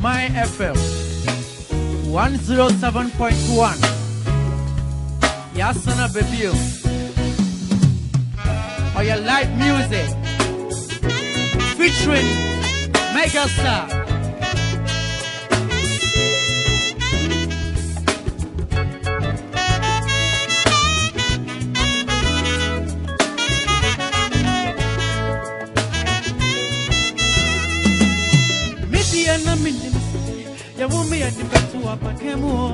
My FM 107.1. Yasana Bebio. Or your live music featuring Megastar. yɛwome yɛ nipato apaka mu o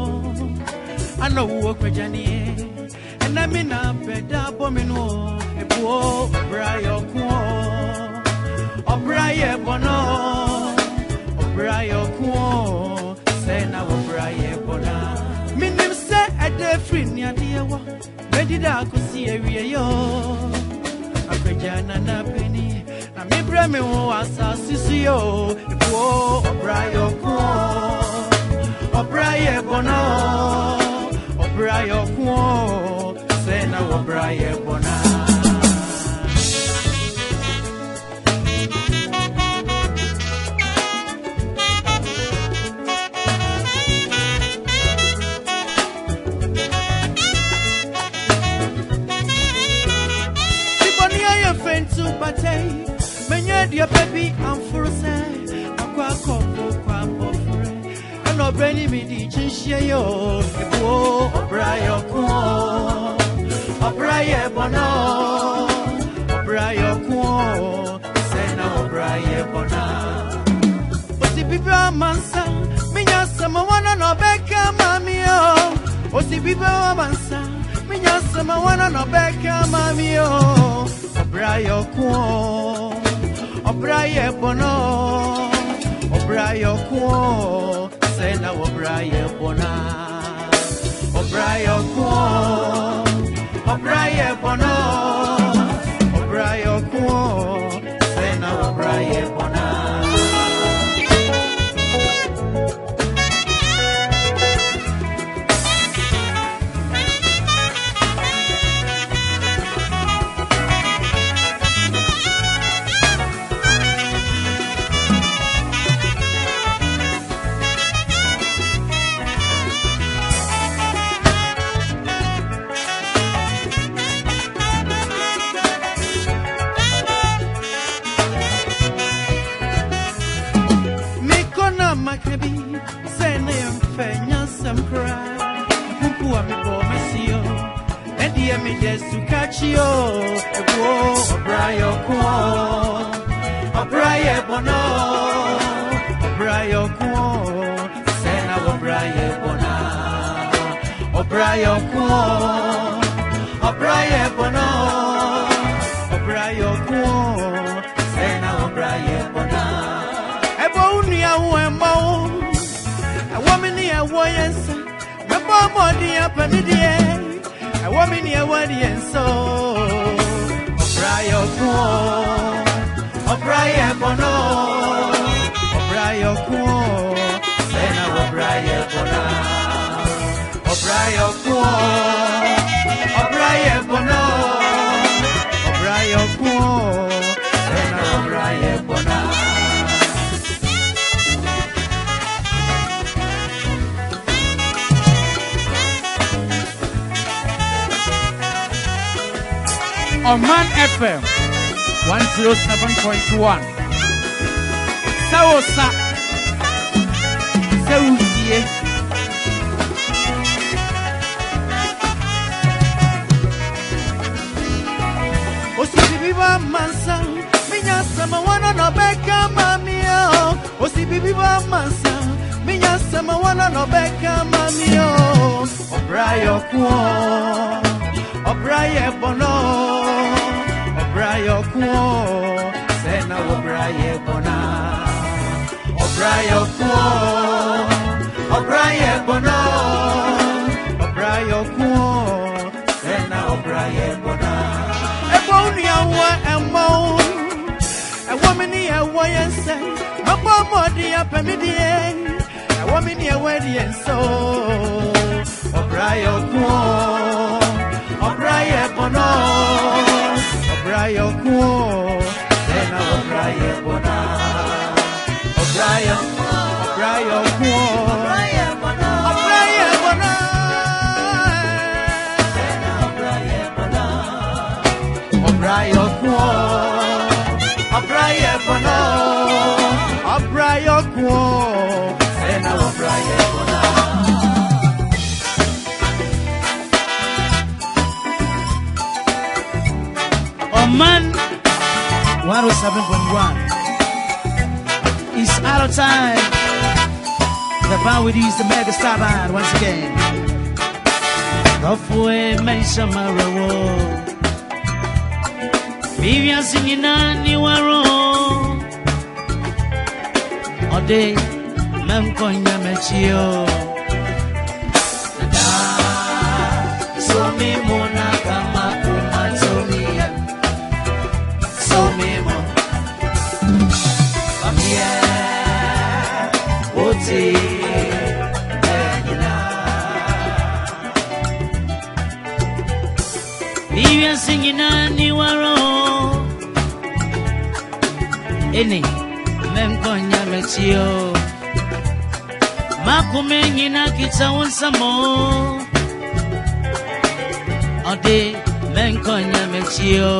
ana wowɔ kwagyaneɛ ɛna me na bɛda abɔ mi no o ɛbuo ɔbra yɛ ɔko o ɔbra yɛ bɔno ɔbra yɛ ɔko o sɛ na wɔbra yɛ Mi menim sɛ ɛda firi neadeɛ wɔ bɛdida akosi awieyɛ o akwagya nanapani na mebrɛ me ho asase so yɛ o ɛbuo ɔbra yɛ o wabrayɛ bɔnɔ ɔbrayɛ ɔkoɔ sɛ na wabrayɛ bɔnɔ Fentu batei, menye dia pebi amfurse Ano breni mi di chinshie yo. Ibo obrayo kuo. Obraye bono. Obrayo kuo. Sena obraye bona. Osi bibia mansa. Minya sama wana no beka mami yo. Osi bibia mansa. Minya sama wana no beka mami yo. Obrayo kuo. Obraye bono. Obrayo kuo. sɛ na. Wɔbra yɛ bɔna ɔbra yɛ ɔkoɔ ɔbra yɛ bɔna ɔbra desu kachio. Ego obrayo kuo, obraye bono, obrayo kuo, sena obraye bona, obrayo kuo, obraye bono, obrayo kuo, sena obraye bona. Ebo unu ya wu emo Ewo mi ni ewo yensa Mebo mo di ya pe woman near what he and so. O'Brien, O'Brien, Bono, O'Brien, Kuo, Sena O'Brien, Bona, O'Brien, Kuo. Oman FM 107.1 Sawosa Sawusie Osibibiba mansa Minya sama wana no beka mamio. Osibibiba mansa Minya sama wana no beka mamio. Obrayo kuo Obraye bono yɔkuo sɛ sena obra yɛ bɔna ɔbra yɔkuo ɔbra Obra bɔna ɔbra obra sɛ na ɔbra yɛ bɔna ɛbɔ nuawɔ ɛmɔ wo ɛwɔ me ne ɛwɔ yɛ nsɛ mɛbɔ mɔde apɛ me e, deɛ ɛwɔ me ne ɛwɔ deɛ nsɛ ɔbra yɔkuo Obrayo kuo Sena obraye bona Obrayo Obrayo 107.1. It's out of time. The band with you is the Mega Star Band once again. Halfway, Maisha Marawo. Vivian singing on you are Ode, Memkonya Mechio. sio. Makume nyina kita wonsa mo ɔde mɛnkɔ nyame tio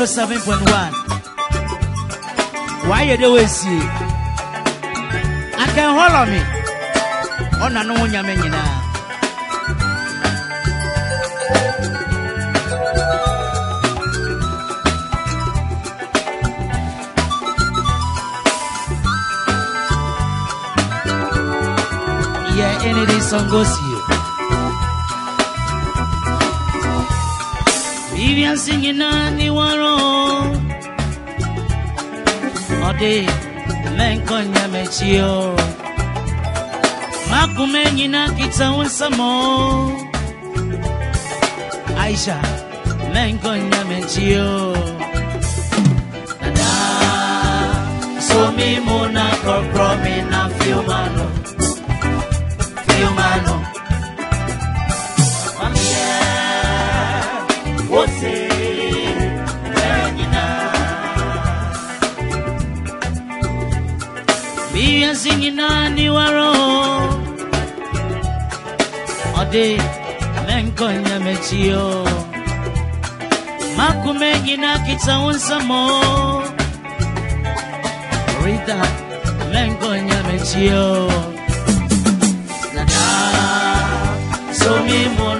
107.1. Why you they wasting? I can hold on me. On a no one yamenina. Yeah, any day song goes Gosia. Ɛne de sɔngosie biribiase nyinaa ne wɔro ɔde mɛnkɔ nyamakyio makume nyina kita unsamo aisha menko nyamechio dada somi muna korpromi na fiumano fiumano wote nyina Biyansi nyina ni waro ɔde menkonya mechio. Makume nyina kita wo nsamo rita menkonya mechio. Nana somi muna propromi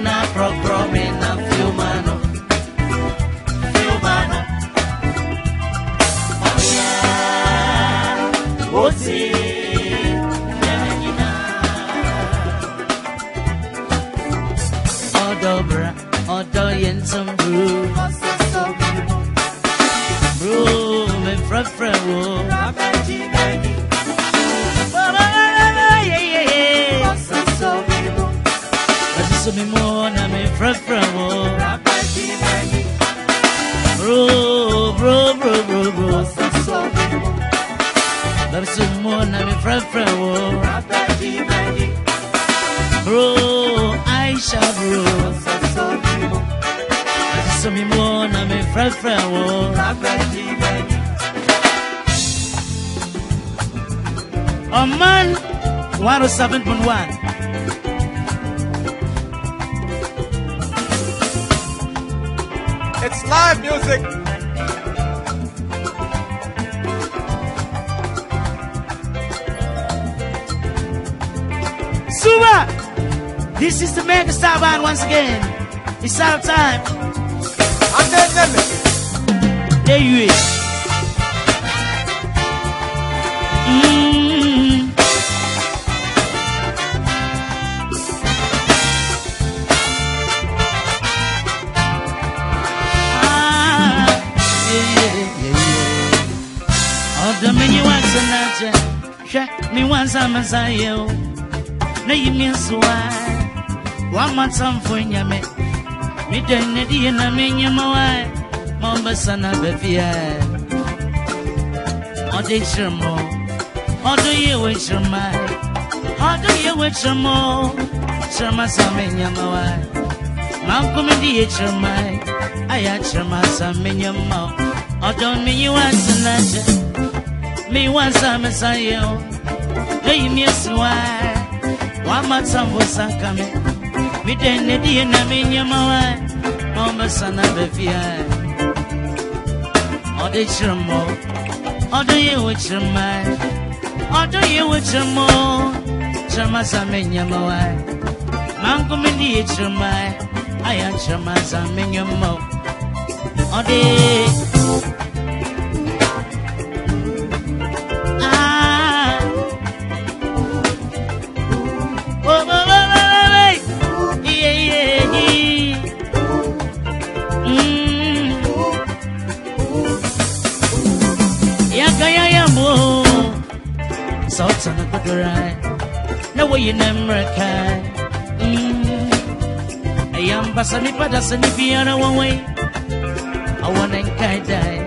Oman 107.1. It's live music. Suba! This is the Mega Star Band once again. It's out of time. Aneneme. There you is. Ọdọ mi nye wansi na jẹ, hwẹ mi wansi amasa yẹ o, ne yi mi nsuwa, wama tamfo nyame, mi dẹ ne di yẹ na mi nye ma wa, ma ọ bẹ sa na bẹ fia. Ọdọ ekyir mọ, ọdọ yẹ wọ ekyir ma, ọdọ yẹ wọ ekyir mọ, kyir ma sa mi nye ma wa, ma nkomi di yẹ ekyir ma, ayẹ akyir ma sa mi nye ma, ọdọ mi nye wansi na jẹ mi wansa mesaye o. Eyi mi esiwa wa. Matambo sanka me. Mi de ne die na mi nyema wa. Ma o mesa na befia ọdẹ kyerẹ mọ ọdún yìí wò kyerẹ mọ ọdún yìí wò kyerẹ mọ kyerẹ mọ sa mi nyema wa. Mango mi di yìí kyerẹ mọ ayé kyerẹ mọ sa mi nyema ọdẹ. Na na. Mm. Ayam basa mi pada sa ni biara wawe. Awana nkai dai.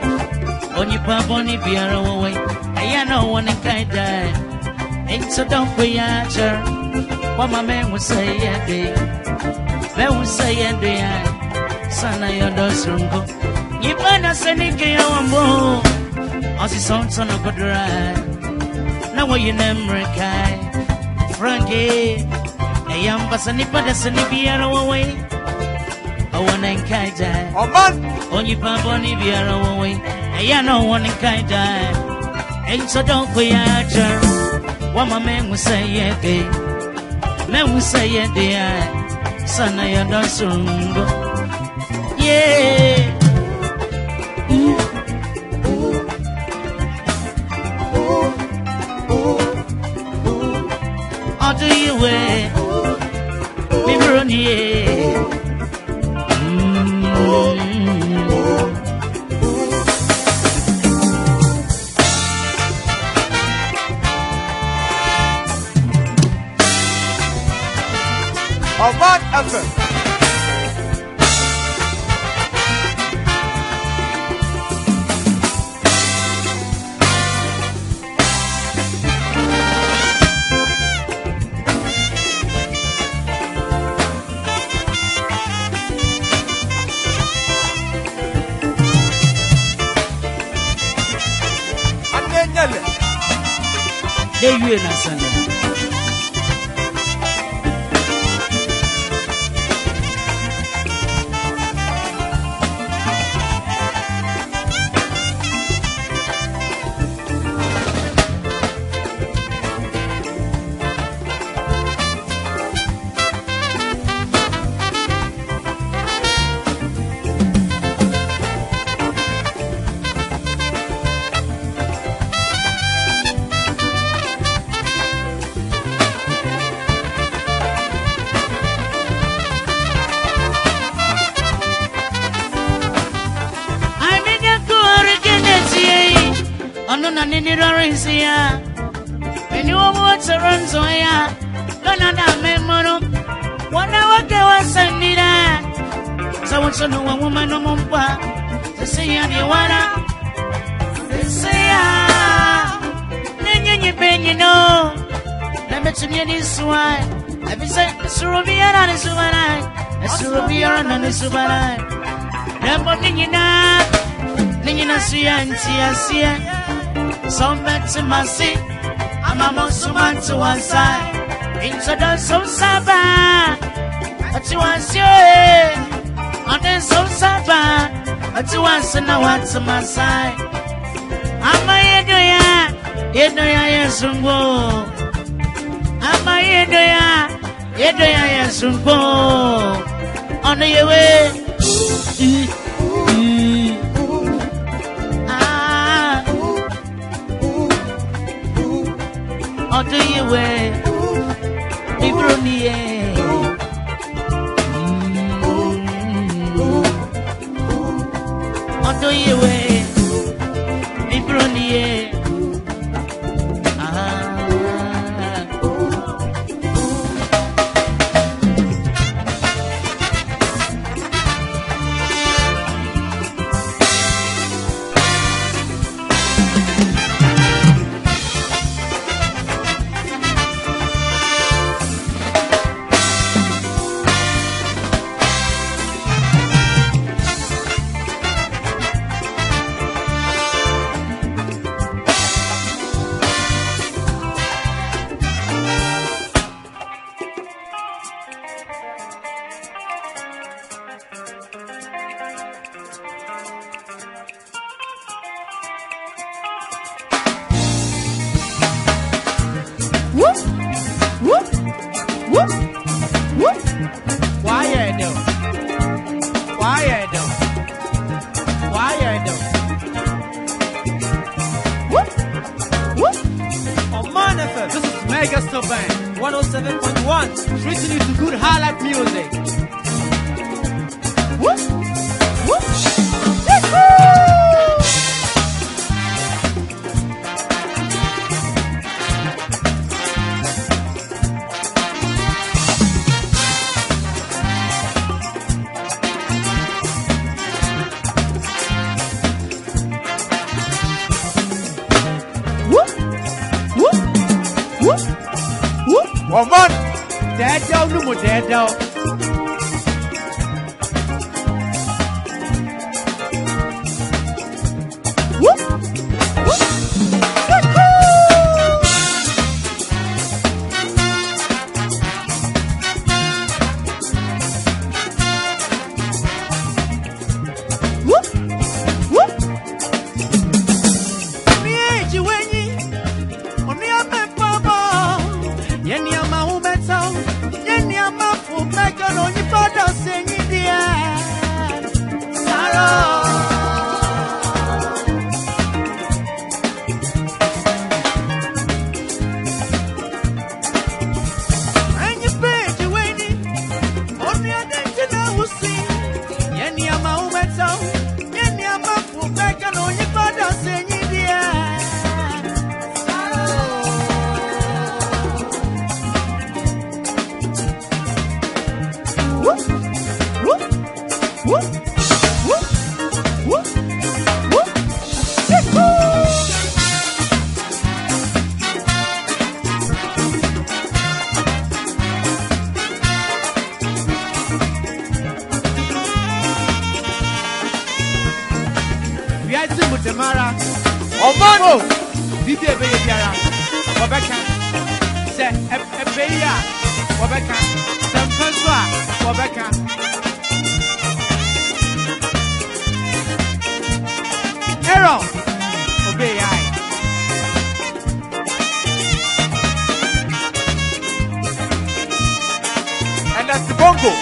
Onyi pa boni biara wawe. Ayana awana nkai dai. Ain't don't be a jerk. What my man would say, yeah, day. Would say, yeah, day. Sana yo dosungo. Yipana senike ya wambo. Asi son son of good ride. Now what franke ɛyɛ mpasa nipa da sɛ ne biara wɔwɔe ɔwɔ ne nkae gyae ɔnyipa bɔne biara wɔwɔe ɛyɛ na ɔwɔ ne nkae gyae ɛnkyɛ dɔnko yɛ akyɛr wɔma mɛhu sɛ yɛ de mɛhu sɛ de a sana yɛdɔ sorongo yee yeah. Ọdún yìí wẹ̀, bíbélì ni yé. a woman no more. They say, I'm your water. They say, ah, then you bend, you know. Let me tell you this why. Let me say, Surubia and a Subanai. A Surubia and a Subanai. Never did you know. Nina see and see, I see. Some back to my seat. I'm a monster man to one side. Into the so sabah. But you want to see. Ane so saba Ati wansina wati masai. Ama yedo ya Yedo ya yesungo Ama yedo ya Yedo ya yesungo Ono yewe. Mm, mm. Ah. Ọdún do you way? Be 107.1, treating you to good highlight music. atemara ɔmano biribi a ɛbɛyɛ biara wɔbɛka sɛ ɛbɛ yi a wɔbɛka sɛ mpɛ nso a wɔbɛka aaron obeyɛ ae ɛnɛ sibongo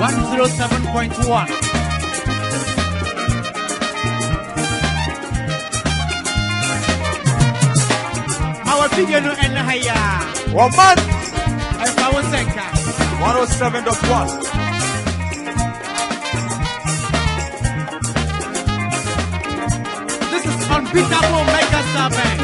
107.1. Our video no end higher. One month. And power senka. 107.1. This is unbeatable mega star band.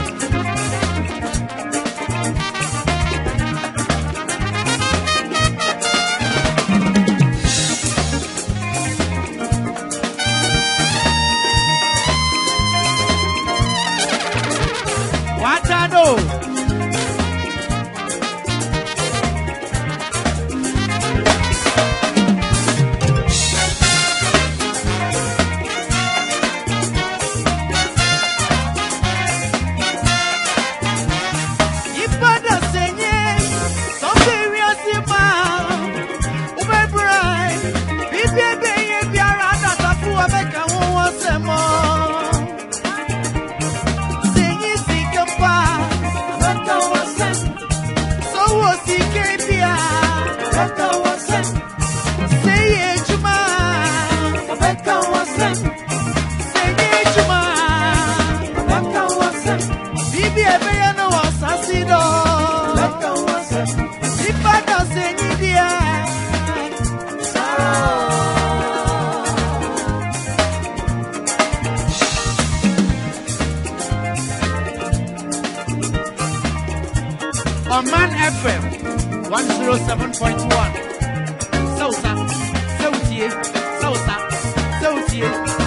Sautie,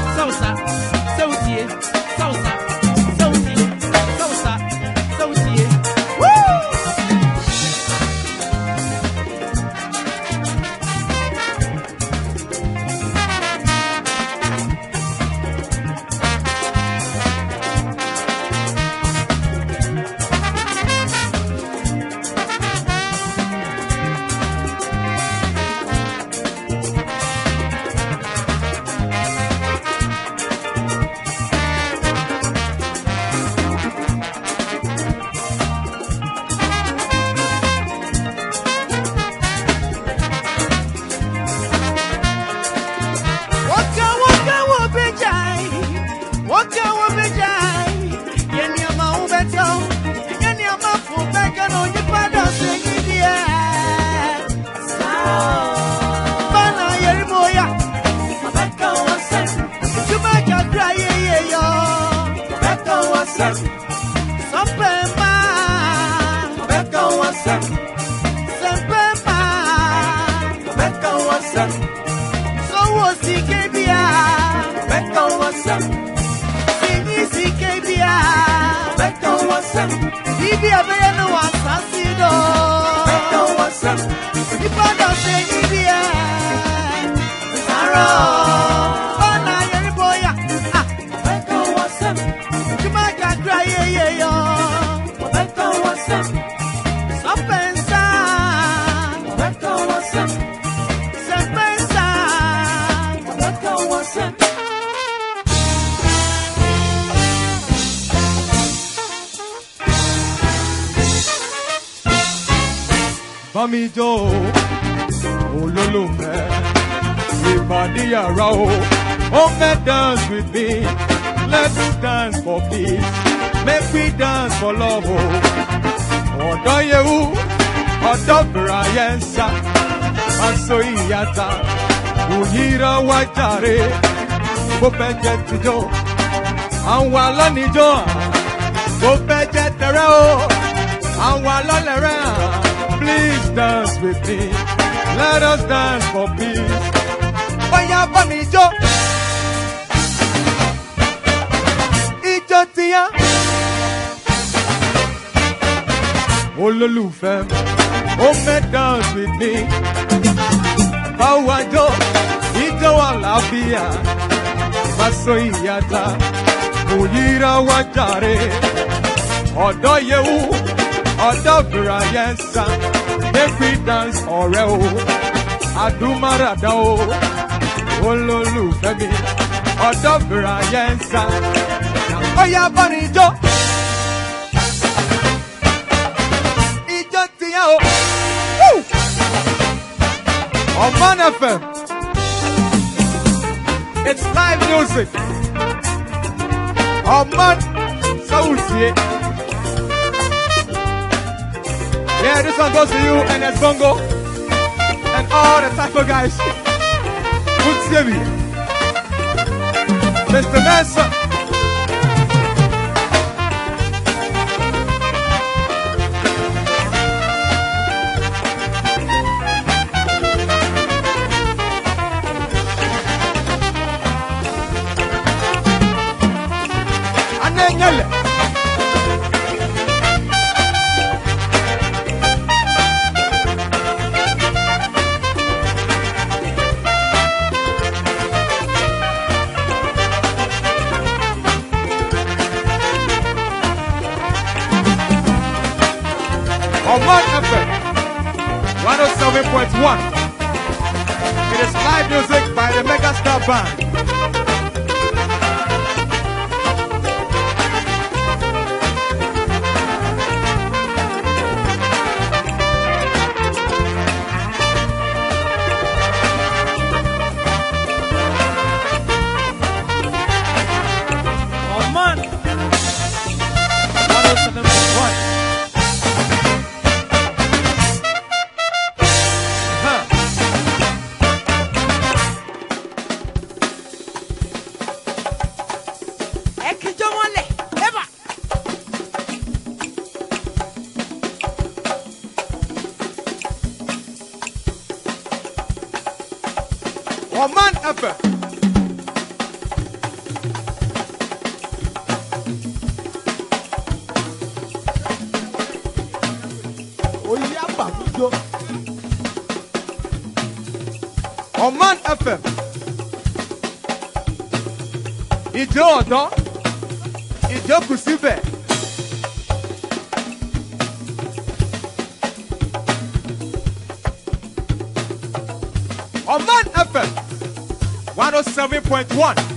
ìpàdé yàrá o. Ó dance with me, let's dance for peace, make we dance for love o. Ọ̀dọ́ yewu, ọ̀dọ́ bìrà yẹn sá, aṣọ ìyàtà, òyìnbó wá jàre, bó fẹ́ jẹ́ tijọ́, àwọn alánijọ́, bó fẹ́ jẹ́ tẹ̀rẹ́ o, oh. àwọn alọ́lẹ̀rẹ́. Please dance with me. Let us dance for peace. Oya bá mi jó. Ijó ti yá. Olólùfẹ́, ó fẹ́ dance with me. Báwo àjọ ijó àlàáfíà? Ìbáṣọ ìyàtà, òyìnbó wá jàre. Ọ̀dọ́ yewu, ọ̀dọ́ bìrà yẹn sá. Make we dance ọ̀rẹ́ o, àdúmáràdá o. Olólùfẹ́ mi, bìrà yẹn sá. Ọ̀yá bọ́ni jó. Ijó ti yá o. Oman FM. It's live music. Oman Sausie. Yeah, this one goes to you and it's Bongo and all the taco guys. escrevi. Fez promessa Megastar One.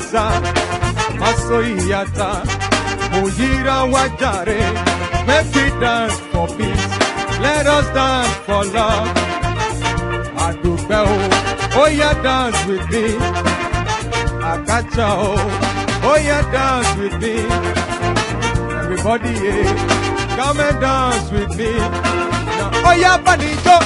Μάσα, μασοϊάτα, μου γύρα ουαγιάρε, με φίταν φοπής, let dance for love. I do better, oh yeah, dance with me. I catch oh, oh yeah, dance with me. Everybody, yeah, come and dance with me. Now, oh yeah, banito.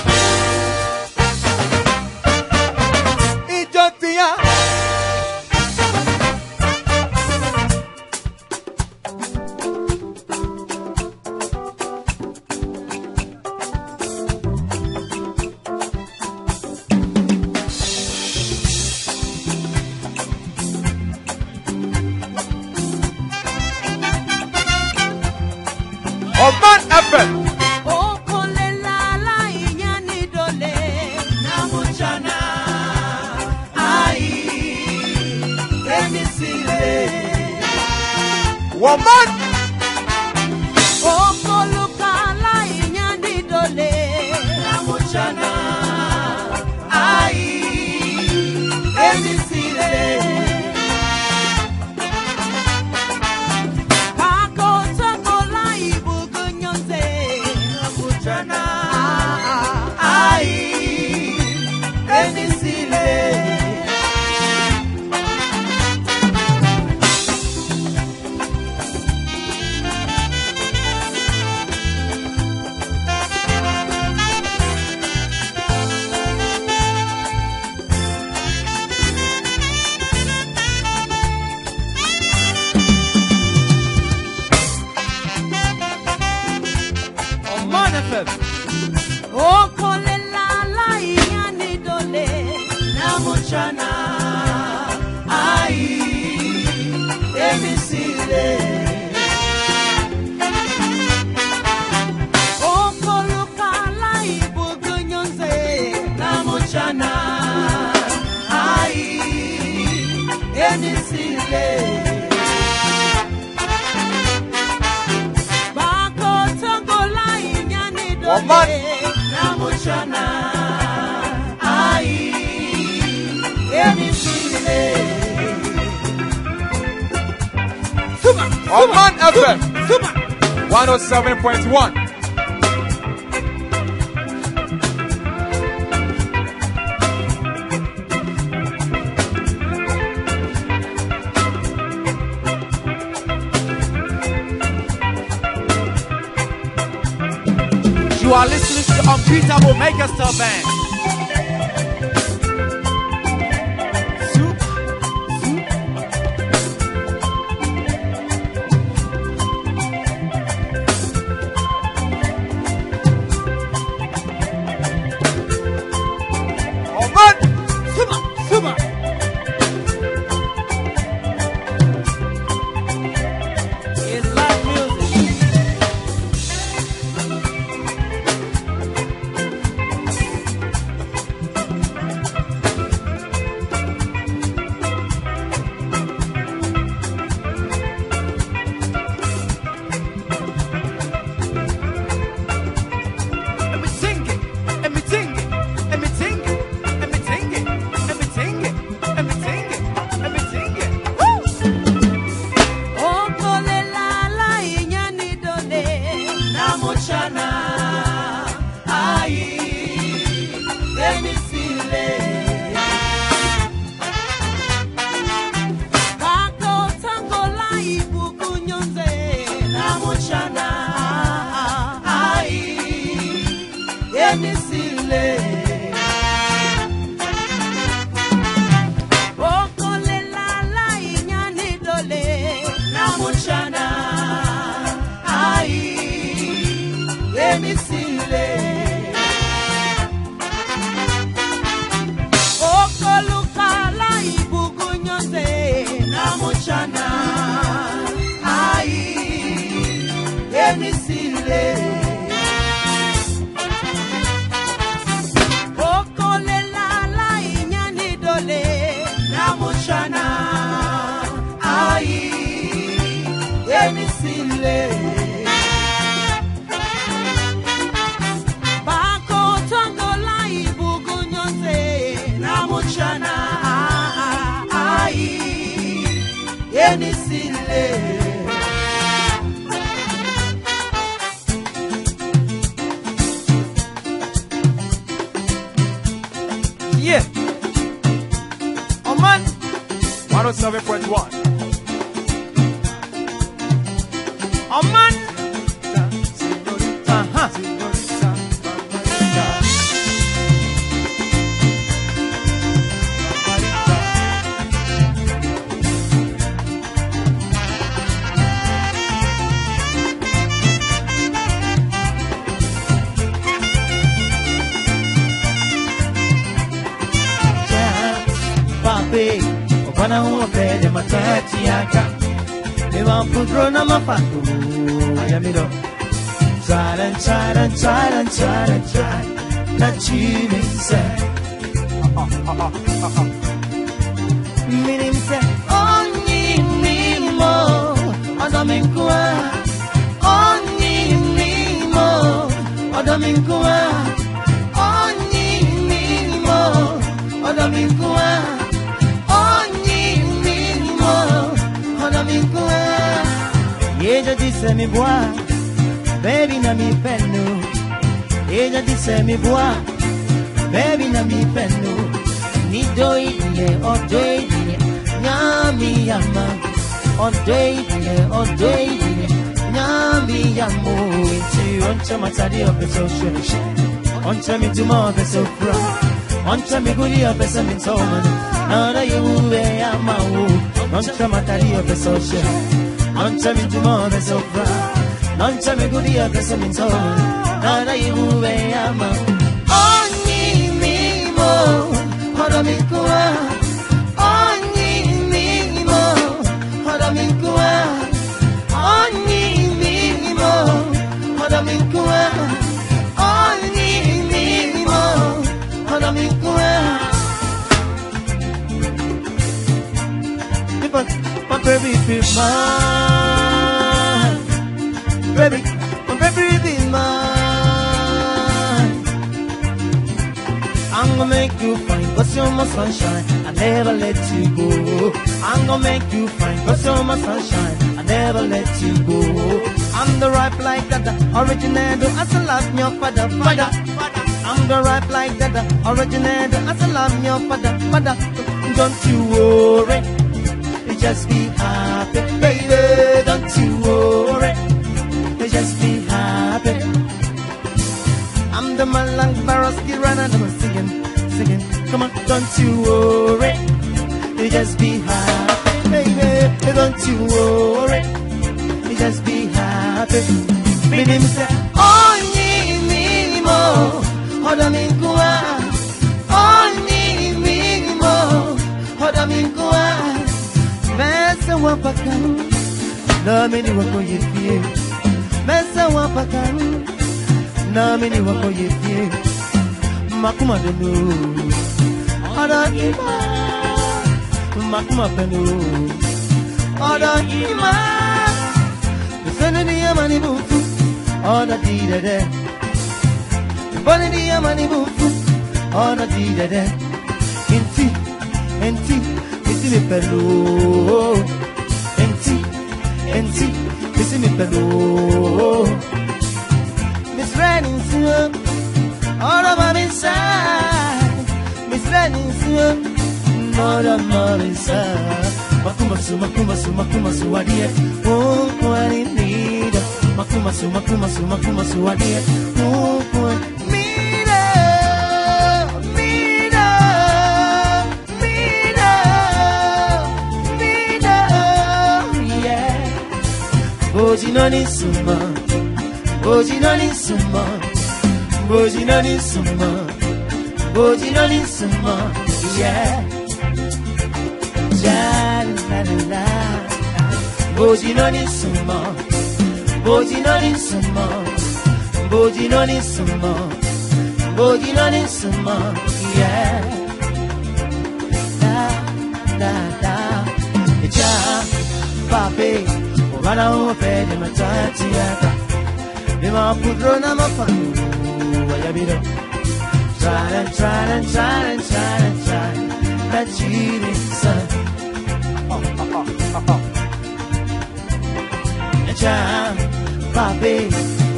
107.1. Rona mafatu Agamiro Charan charan charan charan charan. Naçinimse Minimse Onyinimo Adaminkua Onyinimo Adaminkua Yeja dise mi bois. Baby na mi penno Ella dice mi bois Baby na mi penno Ni doidie o doidie Nyami yama O doidie o doidie Nyami yamo Inti oncha matari ope so shoshe Oncha mi tuma ope so fra Oncha mi guri ope so mi tomano Nara yuwe yama wo Oncha matari ope so she Oncha mi tuma ope so fra Noncha me gudia que se me hizo Nada y uve ama Ogni mimo Hora mi Ogni mimo Hora mi mimo mi mi My baby be mine cause you're my sunshine. I never let you go. I'm gonna make you fine, cause you're my sunshine. I never let you go. I'm the ripe like that, the original, as a love your father, father. I'm the ripe like that, the original, as a love your father, father. Don't you worry, just be happy, baby. Don't you worry just be happy. I'm the man like Baroski running, I'm singing. Come on, don't you worry. You just be happy, baby. Don't you worry. You just be happy. Baby, me say, oh, ni mi mo, hoda mi kuwa. Oh, ni mi mo, hoda mi kuwa. Mesa wapakau, na mini wako yefie mesa wapakaru nami ni wako yefie makuma denu Ada ima Makma penu Ada ima Zene ni yamani butu Ada direde Bana ni yamani butu Ada direde Inti Inti Inti mi pelu Inti Inti Inti mi pelu Miss Renning Sue All of my inside Miss Renning makumasu mora morisa. Makumasu makumasu makumasu wadie. Ukwarinira summa, summa, summa, summa. Oh, yeah. Ja la la la, suma, bojinoni suma, bojinoni suma, bojinoni suma, yeah. Da da da, papi. Wana Wayabiro tried and tried and tried and tried and tried that cheating son. Cha, papi,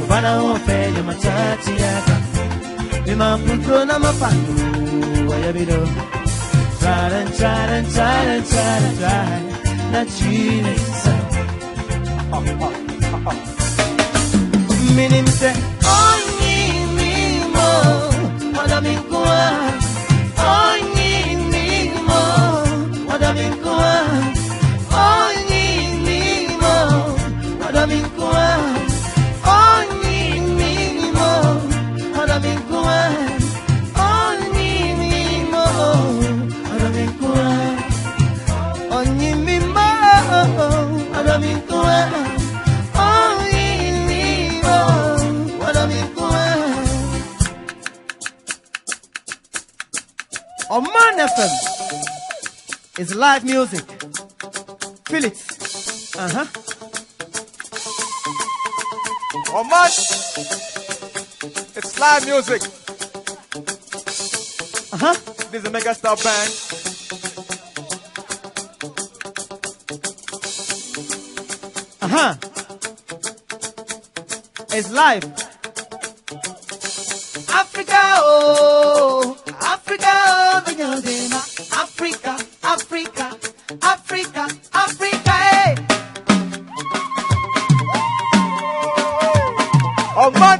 wana ofeyo matati yaka. Mima mputo na mapando, wayabido Tried and tried and tried and tried and tried Na chini sana Mini mse, amigo ah. Oman FM is live music. Feel it. Uh huh. Oh man, it's live music. Uh huh. This is a megastar band. Uh huh. It's live. Africa, oh, Africa, oh. Africa, Africa, Africa, Africa. Oh eh. man,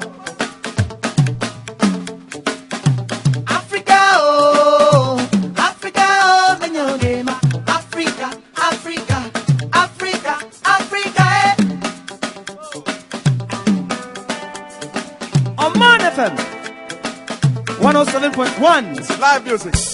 Africa, oh, Africa, oh. Africa, Africa, Africa, Africa, hey. Oman FM 107.1 live music.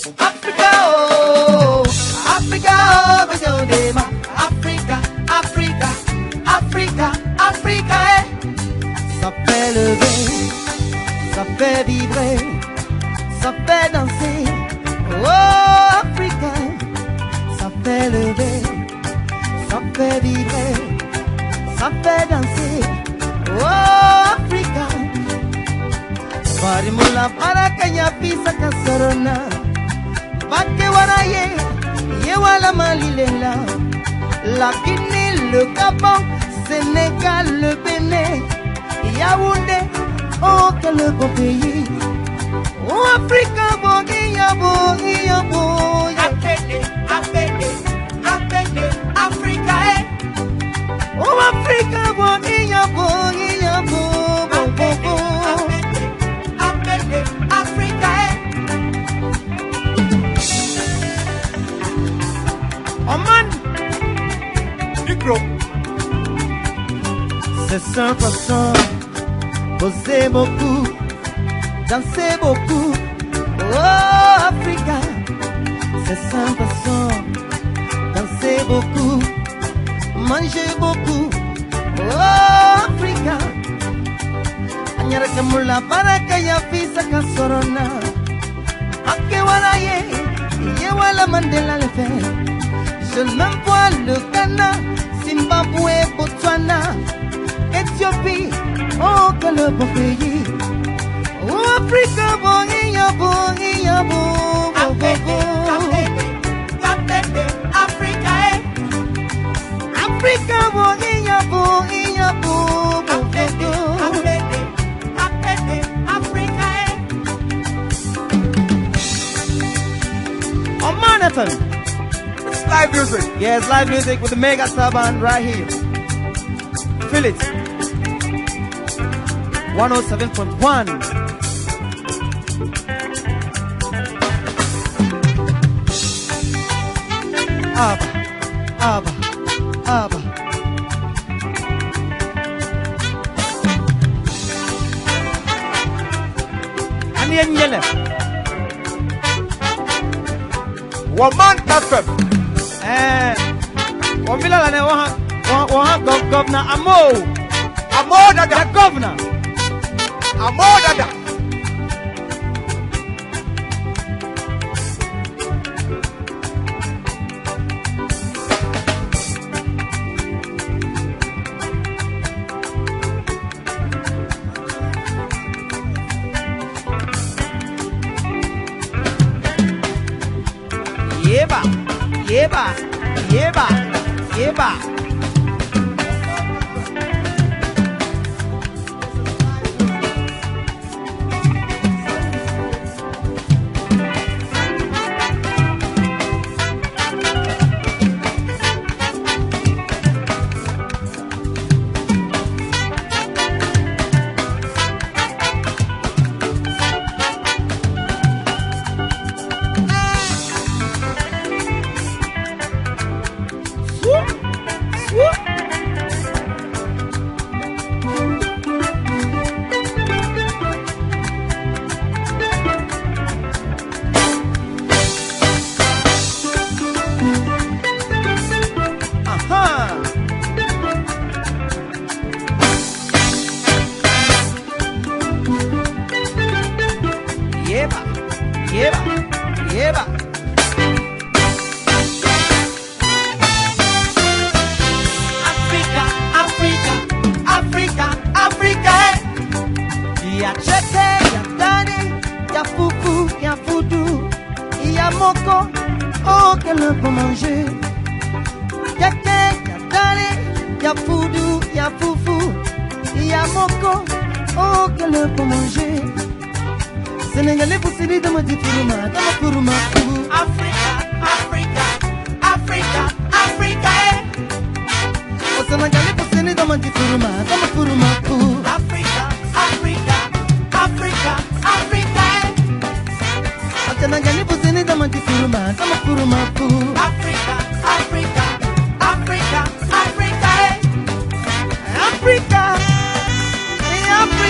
C'est simple sans poser beaucoup, danser beaucoup. Oh Africa, c'est simple sans danser beaucoup, manger beaucoup. Oh Africa. anyara kamula baraka ya visa kasorona ake wala ye. Ye mandela le fait je m'envoie le Ghana. Zimbabwe Botswana Éthiopie oh que le beau pays oh Afrique bon iya bon iya bon bon bon bon Africa eh Africa bon iya bon iya bon bon bon bon Oman FM. it's live music. Yes, live music with the Mega Star Band right here. Feel it. 107.1. Abba, Abba, Abba. Ani yẹn yẹlẹ. Wọ́n máa ń ta fẹ̀m. Wọ́n fi lọ́la ni wọ́n hàn Governor Amó. Amó dàgbà. Gọ́vnà. I'm more than that. Yeba, yeba, yeba, yeba.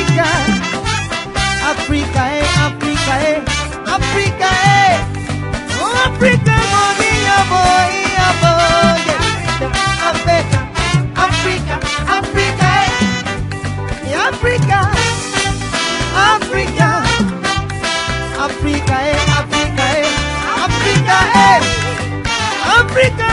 Africa, Africa, eh, Africa, eh, Africa, eh. Oh, Africa, money, oh boy, oh boy, yeah. Africa, Africa, Africa, eh. Africa, Africa, Africa, eh, Africa, eh, Africa, eh. Africa,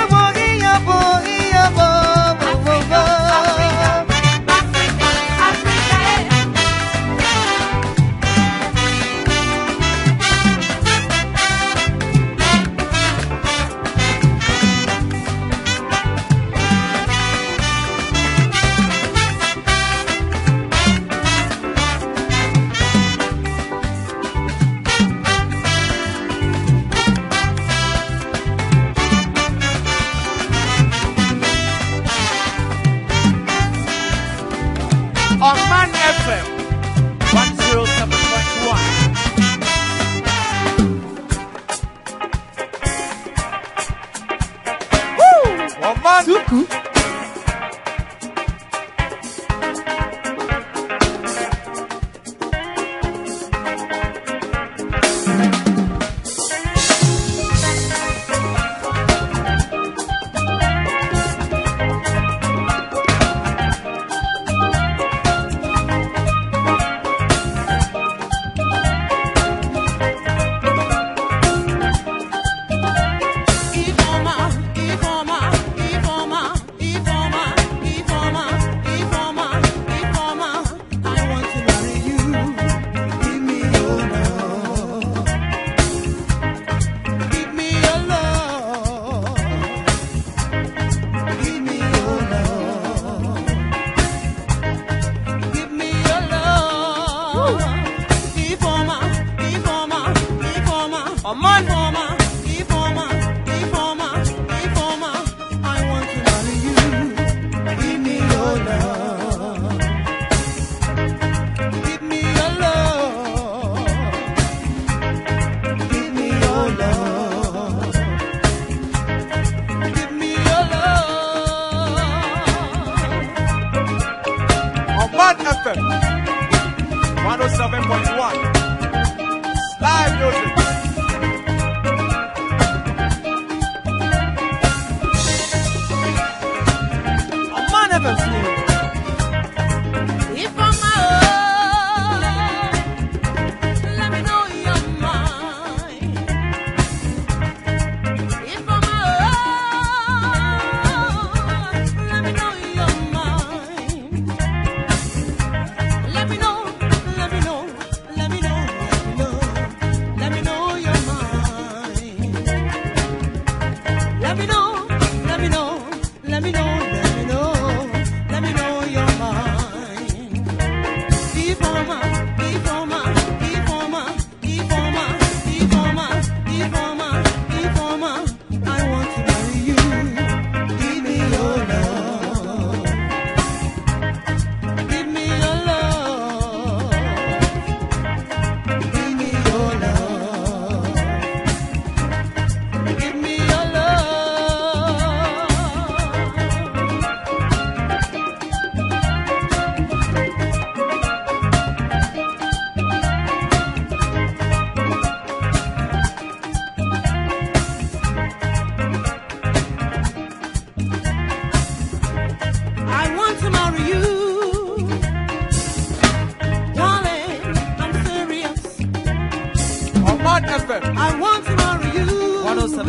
ọmọ nù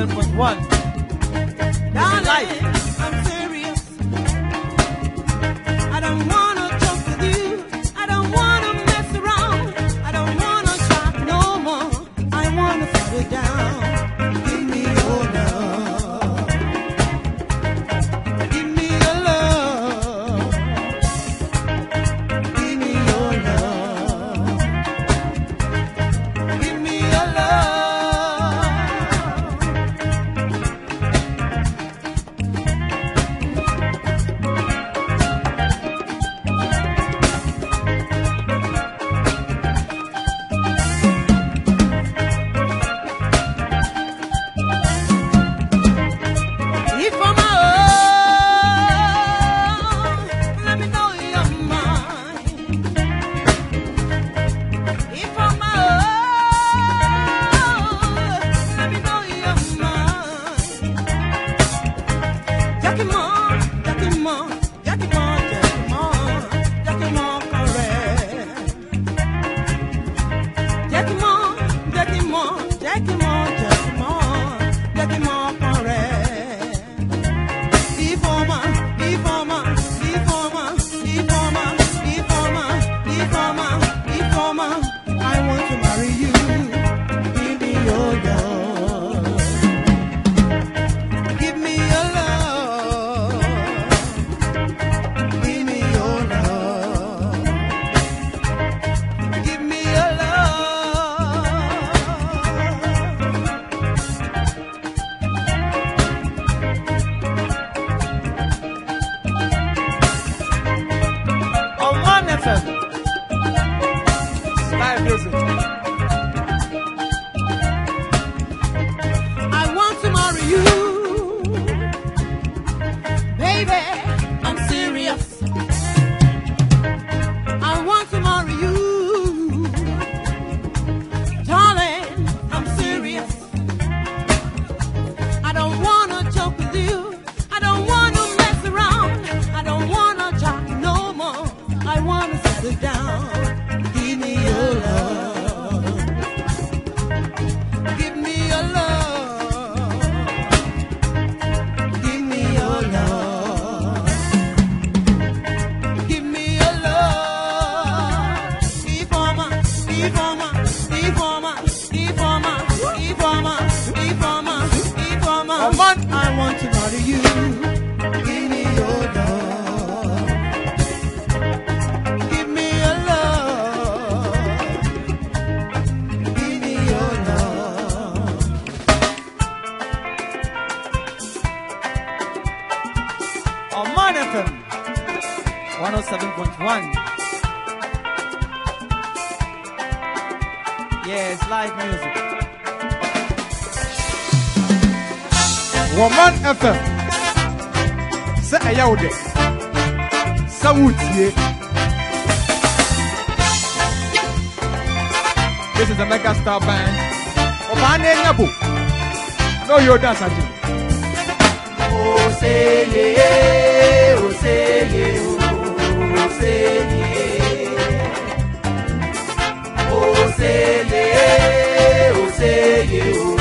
7.1 Now life. wo de this is a mega star band. Ɔbaa ne nya bo na ɔyɛ ɔda asagye oseye oseye oseye oseye oseye o.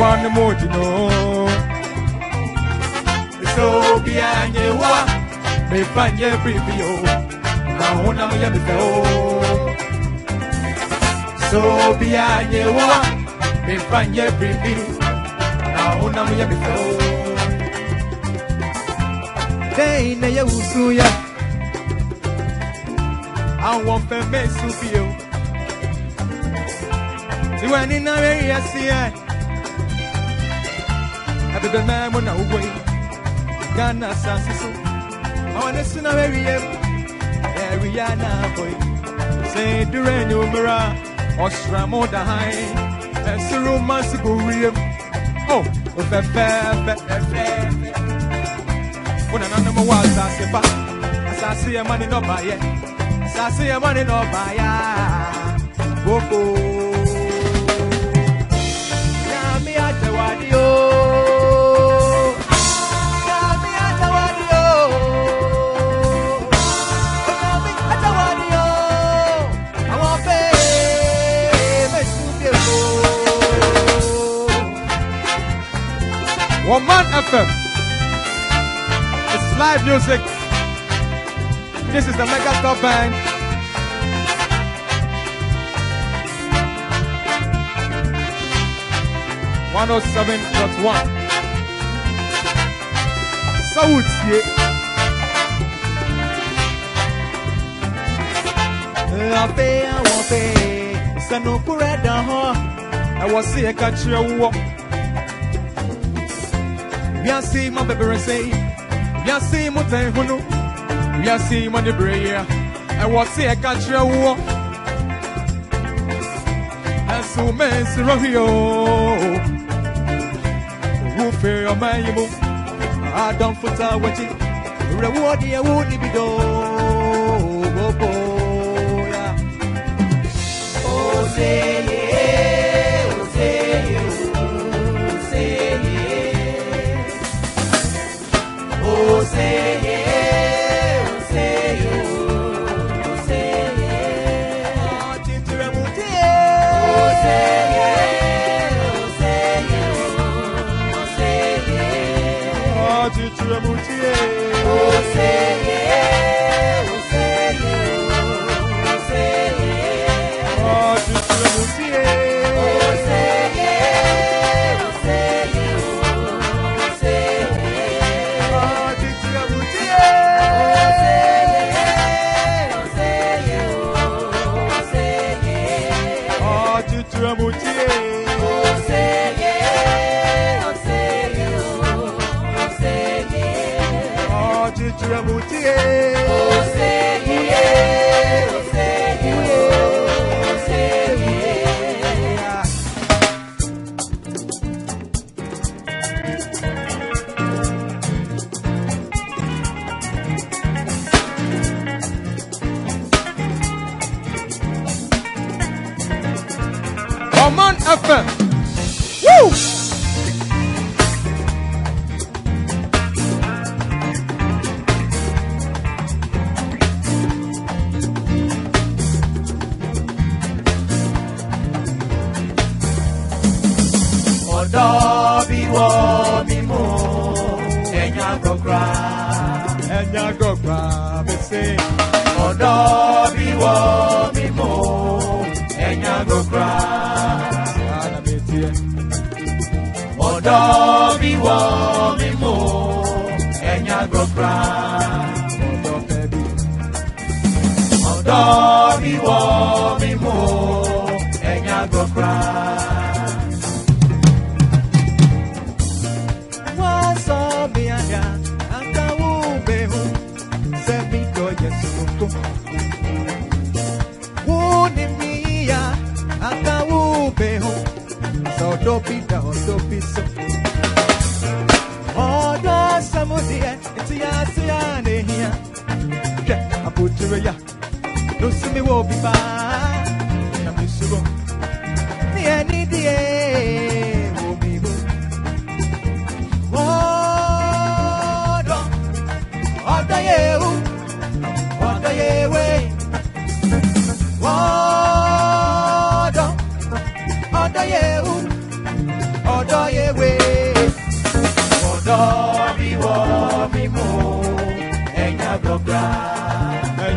one more, you know. So be a new one, me find every view. Now, one of them is So be a new one, me find every view. Now, one of them is Day in the Yasuya. I want to mess with you. When in a area, see, ɛbɛbɛ mɛn mu na wowɔ yi ghana asase so ɔwɔ ne so na wɛwiɛ ɛwiɛ anaabɔ yi sɛ durɛ oh, omira ɔsra mo da han ɛsoro ma se bɔ wiɛ mu o ofɛfɛɛfɛ wo nananom wɔ asase pa asase yɛ ma ne nɔbaayɛ asase yɛ ma ne nɔbaayɛ bofo nyame agyɛwade o. Oman FM. It's live music. This is the Mega Star Band. One oh seven dot one. Saúde. Afe àwọn afe sanu kúrẹ́ dàn hàn ẹ̀wọ̀ sí ẹ̀ka kyerẹ́ wọ́. Wiase ma bɛbɛrɛ sɛ wiase mu tɛn hunu wiase ma ne bere yia ɛwɔ se ɛka kyerɛ woɔ ɛso mɛnsirɔ hwio owu fe ɔman yi mu adɔmfo ta wɔkyi werɛ woɔ deɛ wo ne bi do bobo ya oseye oseye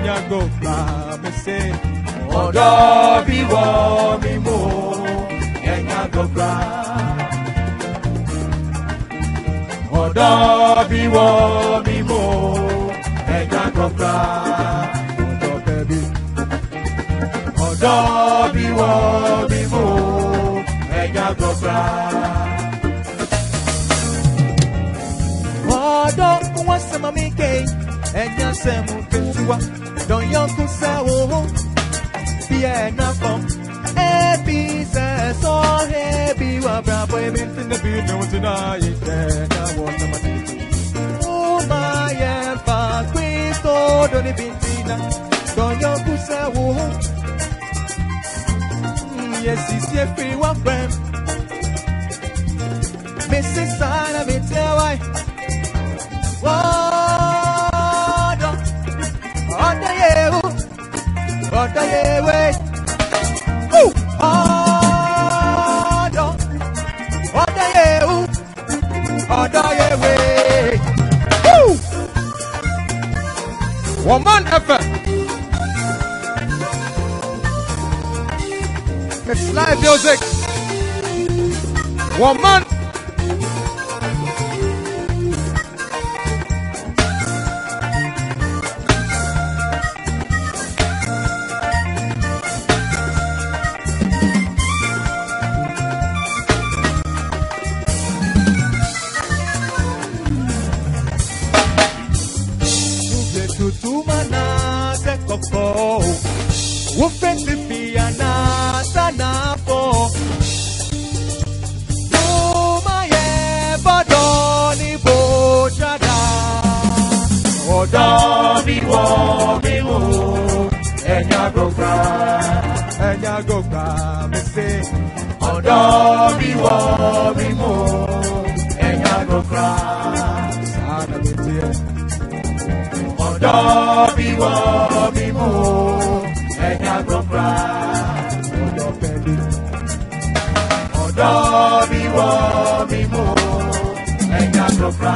yango gbà mí sé. ọ̀dọ́ bíwọ́ mi mú yango gbà. ọ̀dọ́ bíwọ́ mi mú yango gbà. ọ̀dọ́ bíwọ́ mi mú yango gbà. ọ̀dọ́ wọn sẹ́mọ̀ mi kéé ẹ̀yán sẹ́mu kẹ́tùwá. Kẹtùwà dọ̀yọ̀kú sẹ́wọ̀ bí ẹ̀ náà kọ́ ẹ̀bí sẹ́sọ́ ẹ̀bí wà bàbá ẹ̀mí Everything in the building was tonight, yeah, that the material. Umaye oh, fa Kristo oh, doni bintina Donyo kusa wo mm, Yes, is ye free one friend. Missing sana me tell why. Wado water your waist. Ooh, order, order your, order your waist. Ooh, woman effort. It's live music. ọ̀dọ́ mi wọ mi mú. Ẹ̀yin àgọ́gbà ẹ̀yin àgọ́gbà mi ṣe. Ọ̀dọ́ mi wọ mi mú. Ẹ̀yin àgọ́gbà sáànà mi tiẹ̀ ọ̀dọ́ mi wọ mi mú. Ẹ̀yin àgọ́gbà ọ̀dọ́ pẹ̀lú. Ọ̀dọ́ mi wọ mi mú. Ẹ̀yin àgọ́gbà.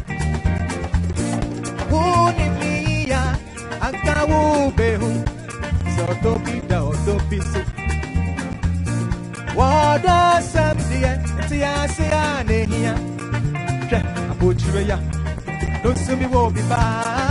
ya Nonso mi wo bi ba Na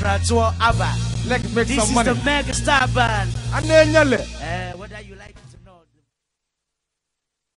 Pratoa Abba. Like make this some money. This is the mega star band. Anenye le.